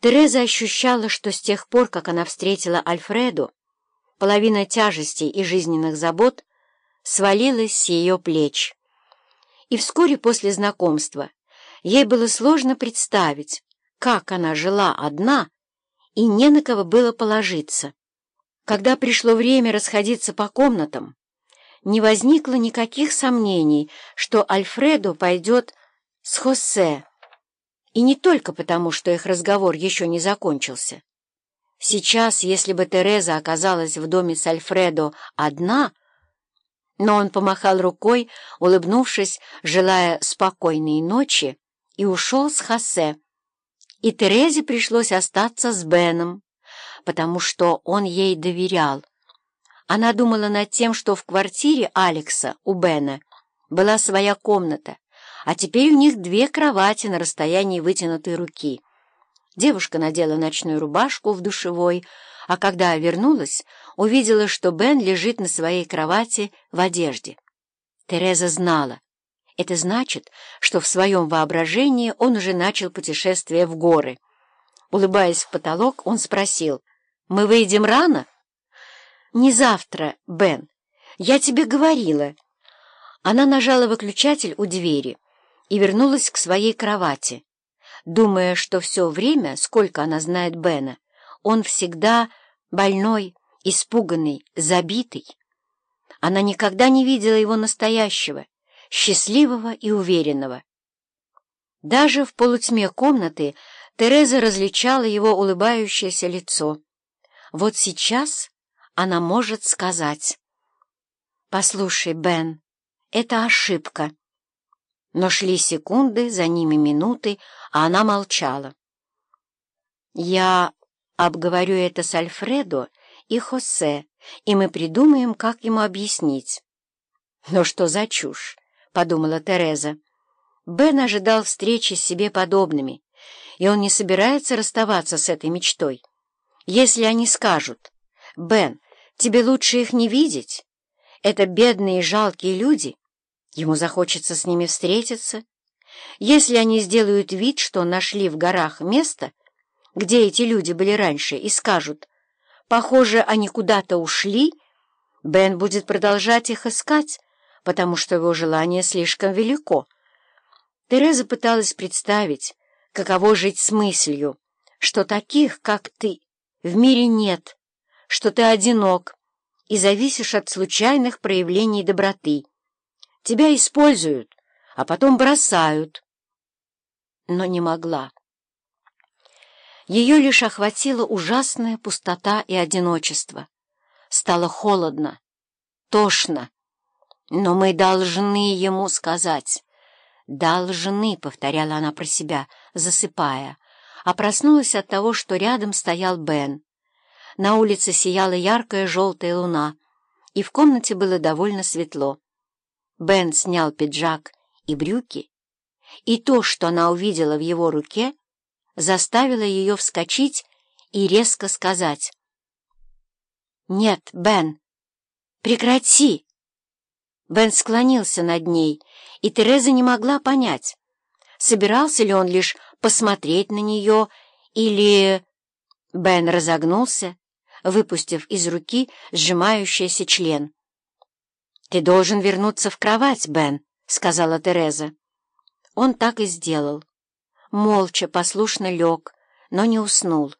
Тереза ощущала, что с тех пор, как она встретила Альфреду, половина тяжестей и жизненных забот свалилась с ее плеч. И вскоре после знакомства ей было сложно представить, как она жила одна, и не на кого было положиться. Когда пришло время расходиться по комнатам, не возникло никаких сомнений, что Альфредо пойдет с Хосе, и не только потому, что их разговор еще не закончился. Сейчас, если бы Тереза оказалась в доме с Альфредо одна, но он помахал рукой, улыбнувшись, желая спокойной ночи, и ушел с Хосе. И Терезе пришлось остаться с Беном, потому что он ей доверял. Она думала над тем, что в квартире Алекса у Бена была своя комната, а теперь у них две кровати на расстоянии вытянутой руки. Девушка надела ночную рубашку в душевой, а когда вернулась, увидела, что Бен лежит на своей кровати в одежде. Тереза знала. Это значит, что в своем воображении он уже начал путешествие в горы. Улыбаясь в потолок, он спросил, «Мы выйдем рано?» «Не завтра, Бен. Я тебе говорила». Она нажала выключатель у двери и вернулась к своей кровати, думая, что все время, сколько она знает Бена, он всегда больной, испуганный, забитый. Она никогда не видела его настоящего, счастливого и уверенного. Даже в полутьме комнаты Тереза различала его улыбающееся лицо. Вот сейчас она может сказать. «Послушай, Бен, это ошибка». Но шли секунды, за ними минуты, а она молчала. «Я обговорю это с Альфредо и Хосе, и мы придумаем, как ему объяснить». «Но что за чушь?» — подумала Тереза. Бен ожидал встречи с себе подобными, и он не собирается расставаться с этой мечтой. Если они скажут, «Бен, тебе лучше их не видеть. Это бедные и жалкие люди. Ему захочется с ними встретиться. Если они сделают вид, что нашли в горах место, где эти люди были раньше, и скажут, «Похоже, они куда-то ушли», Бен будет продолжать их искать, потому что его желание слишком велико. Тереза пыталась представить, каково жить с мыслью, что таких, как ты, в мире нет, что ты одинок и зависишь от случайных проявлений доброты. Тебя используют, а потом бросают. Но не могла. Ее лишь охватила ужасная пустота и одиночество. Стало холодно, тошно. Но мы должны ему сказать. «Должны», — повторяла она про себя, засыпая, а проснулась от того, что рядом стоял Бен. На улице сияла яркая желтая луна, и в комнате было довольно светло. Бен снял пиджак и брюки, и то, что она увидела в его руке, заставило ее вскочить и резко сказать. «Нет, Бен, прекрати!» Бен склонился над ней, и Тереза не могла понять, собирался ли он лишь посмотреть на нее или... Бен разогнулся, выпустив из руки сжимающийся член. «Ты должен вернуться в кровать, Бен», — сказала Тереза. Он так и сделал. Молча, послушно лег, но не уснул.